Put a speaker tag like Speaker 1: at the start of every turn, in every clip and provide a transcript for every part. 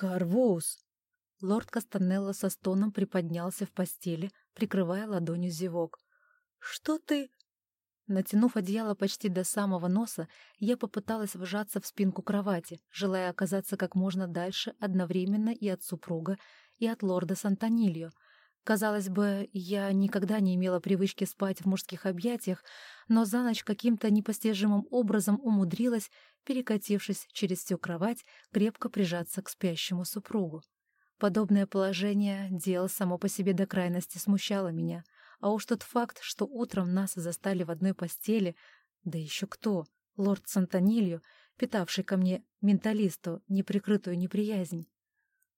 Speaker 1: Карвус! Лорд Кастанелло со стоном приподнялся в постели, прикрывая ладонью зевок. «Что ты...» Натянув одеяло почти до самого носа, я попыталась вжаться в спинку кровати, желая оказаться как можно дальше одновременно и от супруга, и от лорда Сантонильо. Казалось бы, я никогда не имела привычки спать в мужских объятиях, но за ночь каким-то непостижимым образом умудрилась, перекатившись через всю кровать, крепко прижаться к спящему супругу. Подобное положение дел само по себе до крайности смущало меня — а уж тот факт, что утром нас застали в одной постели, да еще кто, лорд Сантонилью, питавший ко мне, менталисту, неприкрытую неприязнь.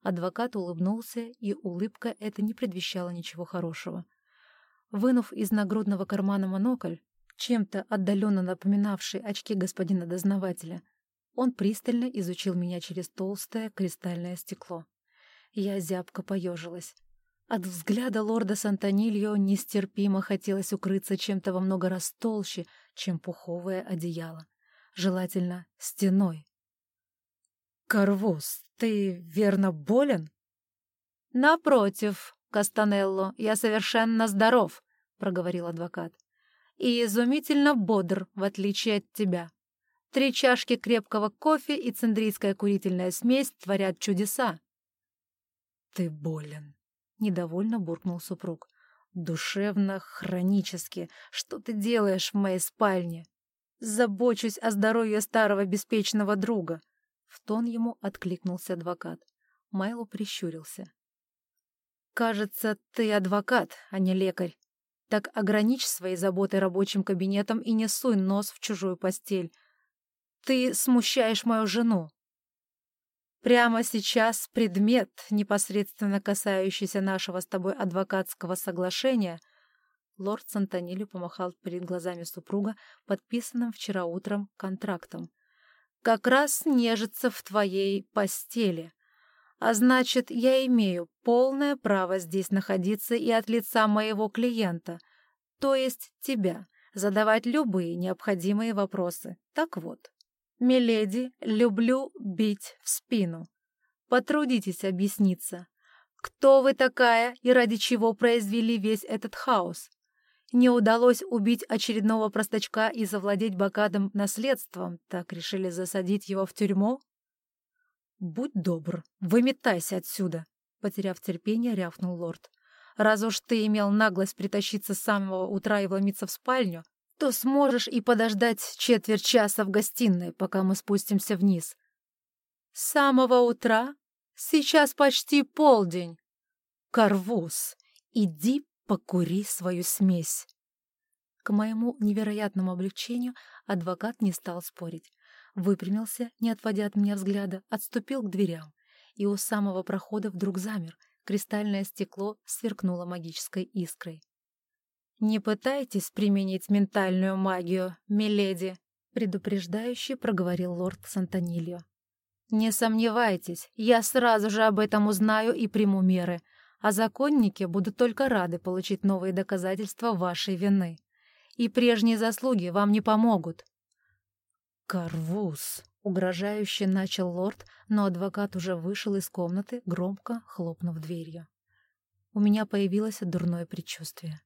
Speaker 1: Адвокат улыбнулся, и улыбка эта не предвещала ничего хорошего. Вынув из нагрудного кармана монокль, чем-то отдаленно напоминавший очки господина дознавателя, он пристально изучил меня через толстое кристальное стекло. Я зябко поежилась. От взгляда лорда Сантонильо нестерпимо хотелось укрыться чем-то во много раз толще, чем пуховое одеяло. Желательно стеной. «Карвус, ты верно болен?»
Speaker 2: «Напротив, Кастанелло, я совершенно здоров», — проговорил адвокат. «И изумительно бодр, в отличие от тебя. Три чашки крепкого кофе и циндрийская курительная смесь творят чудеса».
Speaker 1: «Ты болен», Недовольно буркнул супруг. «Душевно, хронически. Что ты делаешь в моей спальне?» «Забочусь о здоровье старого беспечного друга», — тон ему откликнулся адвокат. Майло прищурился. «Кажется, ты адвокат, а не лекарь. Так ограничь свои заботы рабочим кабинетом и не суй нос в чужую постель. Ты смущаешь мою жену». Прямо сейчас предмет, непосредственно касающийся нашего с тобой адвокатского соглашения, лорд Сантонилю помахал перед глазами супруга подписанным вчера утром контрактом, как раз нежится в твоей постели. А значит, я имею полное право здесь находиться и от лица моего клиента, то есть тебя, задавать любые необходимые вопросы. Так вот. «Миледи, люблю бить в спину. Потрудитесь объясниться, кто вы такая и ради чего произвели весь этот хаос? Не удалось убить очередного простачка и завладеть богатым наследством, так решили засадить его в тюрьму? Будь добр, выметайся отсюда, потеряв терпение, рявкнул лорд. Раз уж ты имел наглость притащиться с самого утра и вломиться в спальню, то сможешь и подождать четверть часа в гостиной, пока мы спустимся вниз. С самого утра? Сейчас почти полдень. Карвус, иди покури свою смесь. К моему невероятному облегчению адвокат не стал спорить. Выпрямился, не отводя от меня взгляда, отступил к дверям. И у самого прохода вдруг замер. Кристальное стекло сверкнуло магической искрой. «Не пытайтесь применить ментальную магию, миледи», — предупреждающе проговорил лорд Сантонильо. «Не сомневайтесь, я сразу же об этом узнаю и приму меры, а законники будут только рады получить новые доказательства вашей вины. И прежние заслуги вам не помогут». «Карвус», — угрожающе начал лорд, но адвокат уже вышел из комнаты, громко хлопнув дверью. У меня появилось дурное предчувствие.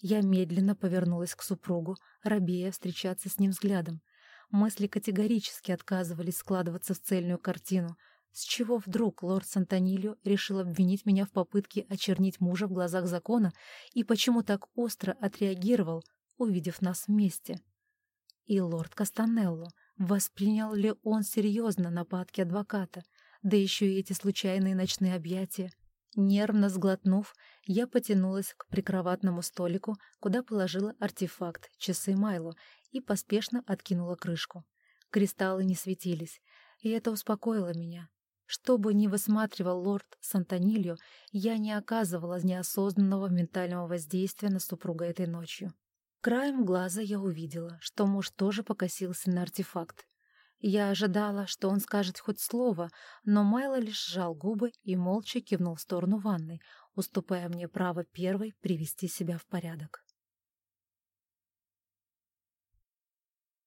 Speaker 1: Я медленно повернулась к супругу, робея встречаться с ним взглядом. Мысли категорически отказывались складываться в цельную картину. С чего вдруг лорд Сантонилио решил обвинить меня в попытке очернить мужа в глазах закона и почему так остро отреагировал, увидев нас вместе? И лорд Кастанелло, воспринял ли он серьезно нападки адвоката, да еще и эти случайные ночные объятия? Нервно сглотнув, я потянулась к прикроватному столику, куда положила артефакт, часы Майло, и поспешно откинула крышку. Кристаллы не светились, и это успокоило меня. Что бы ни высматривал лорд Сантонильо, я не оказывала неосознанного ментального воздействия на супруга этой ночью. Краем глаза я увидела, что муж тоже покосился на артефакт, я ожидала, что он скажет хоть слово, но Майло лишь сжал губы и молча кивнул в сторону ванной, уступая мне право первой привести себя в порядок.